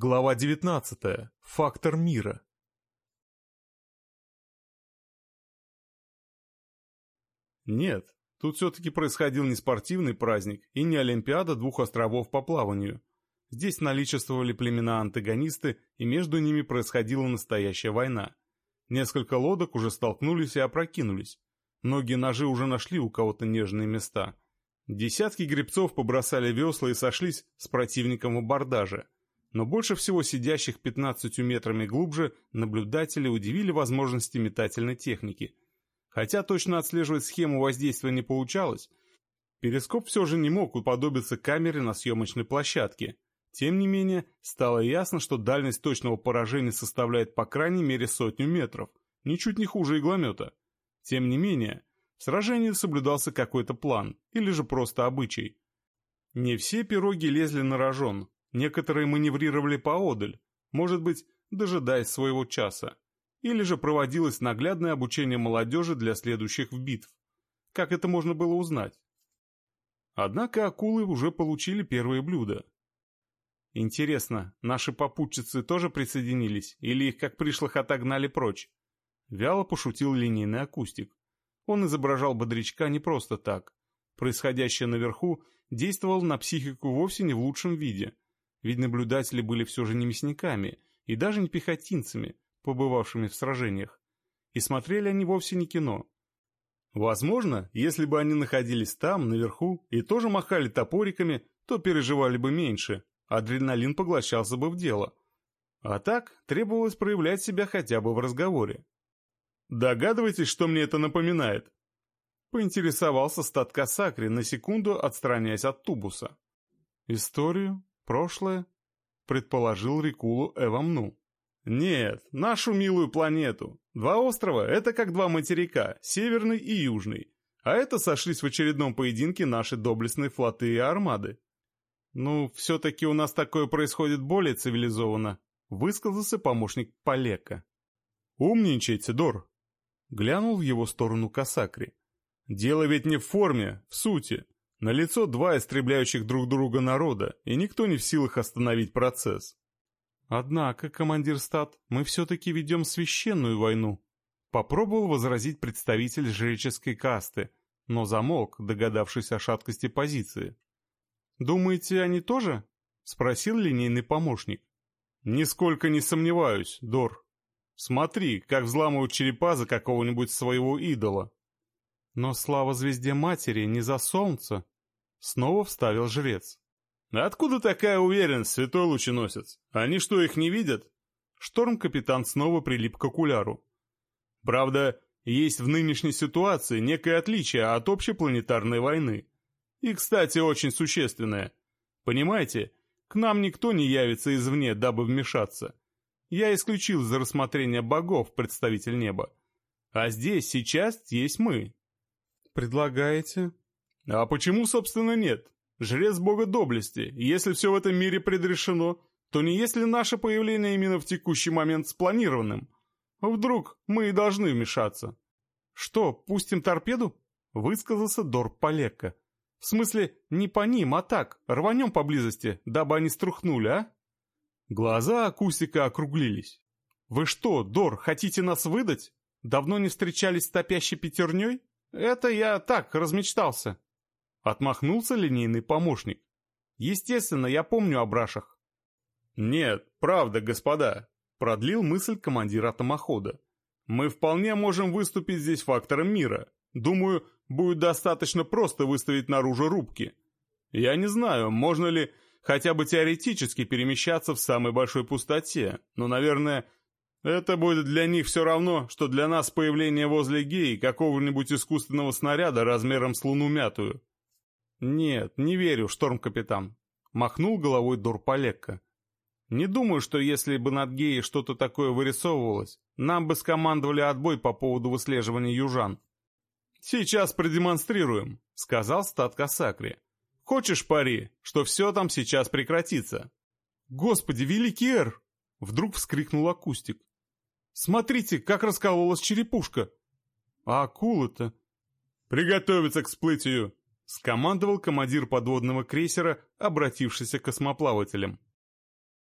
Глава 19. Фактор мира. Нет, тут все-таки происходил не спортивный праздник и не Олимпиада двух островов по плаванию. Здесь наличествовали племена-антагонисты, и между ними происходила настоящая война. Несколько лодок уже столкнулись и опрокинулись. Многие ножи уже нашли у кого-то нежные места. Десятки гребцов побросали весла и сошлись с противником в абордаже. Но больше всего сидящих 15 метрами глубже наблюдатели удивили возможности метательной техники. Хотя точно отслеживать схему воздействия не получалось, перископ все же не мог уподобиться камере на съемочной площадке. Тем не менее, стало ясно, что дальность точного поражения составляет по крайней мере сотню метров, ничуть не хуже игломета. Тем не менее, в сражении соблюдался какой-то план, или же просто обычай. Не все пироги лезли на рожон, некоторые маневрировали поодаль, может быть, дожидаясь своего часа. Или же проводилось наглядное обучение молодежи для следующих битв. Как это можно было узнать? Однако акулы уже получили первые блюда. Интересно, наши попутчицы тоже присоединились, или их как пришлых отогнали прочь? Вяло пошутил линейный акустик. Он изображал бодрячка не просто так. Происходящее наверху действовало на психику вовсе не в лучшем виде. Ведь наблюдатели были все же не мясниками и даже не пехотинцами, побывавшими в сражениях. И смотрели они вовсе не кино. Возможно, если бы они находились там, наверху, и тоже махали топориками, то переживали бы меньше, адреналин поглощался бы в дело. А так требовалось проявлять себя хотя бы в разговоре. Догадываетесь, что мне это напоминает?» Поинтересовался статка Сакри, на секунду отстраняясь от тубуса. «Историю? Прошлое?» Предположил Рикулу Эвамну. «Нет, нашу милую планету. Два острова — это как два материка, северный и южный. А это сошлись в очередном поединке наши доблестные флоты и армады. Ну, все-таки у нас такое происходит более цивилизованно», — высказался помощник Полека. «Умничайте, Дор», Глянул в его сторону Касакри. «Дело ведь не в форме, в сути. На лицо два истребляющих друг друга народа, и никто не в силах остановить процесс». «Однако, командир стат, мы все-таки ведем священную войну», попробовал возразить представитель жреческой касты, но замолк, догадавшись о шаткости позиции. «Думаете, они тоже?» — спросил линейный помощник. «Нисколько не сомневаюсь, Дор», Смотри, как взламывают черепа за какого-нибудь своего идола. Но слава звезде матери не за солнце. Снова вставил жрец. Откуда такая уверенность, святой лученосец? Они что, их не видят? Шторм-капитан снова прилип к окуляру. Правда, есть в нынешней ситуации некое отличие от общепланетарной войны. И, кстати, очень существенное. Понимаете, к нам никто не явится извне, дабы вмешаться. Я исключил за рассмотрение богов представитель неба. А здесь сейчас есть мы. Предлагаете? А почему, собственно, нет? Жрец бога доблести. Если все в этом мире предрешено, то не есть ли наше появление именно в текущий момент спланированным? Вдруг мы и должны вмешаться? Что, пустим торпеду? Высказался Дор Полека. В смысле, не по ним, а так, рванем поблизости, дабы они струхнули, а? Глаза акустика округлились. «Вы что, Дор, хотите нас выдать? Давно не встречались с топящей пятерней? Это я так, размечтался». Отмахнулся линейный помощник. «Естественно, я помню о брашах». «Нет, правда, господа», — продлил мысль командир атомохода. «Мы вполне можем выступить здесь фактором мира. Думаю, будет достаточно просто выставить наружу рубки. Я не знаю, можно ли хотя бы теоретически перемещаться в самой большой пустоте, но, наверное, это будет для них все равно, что для нас появление возле геи какого-нибудь искусственного снаряда размером с луну мятую. Нет, не верю, шторм-капитан. Махнул головой Дурпалекка. Не думаю, что если бы над геей что-то такое вырисовывалось, нам бы скомандовали отбой по поводу выслеживания южан. «Сейчас продемонстрируем», — сказал стат Касакри. Хочешь пари, что все там сейчас прекратится?» «Господи, великий Эр!» — вдруг вскрикнул акустик. «Смотрите, как раскололась черепушка!» «А акула-то?» «Приготовиться к всплытию!» — скомандовал командир подводного крейсера, обратившийся к космоплавателям.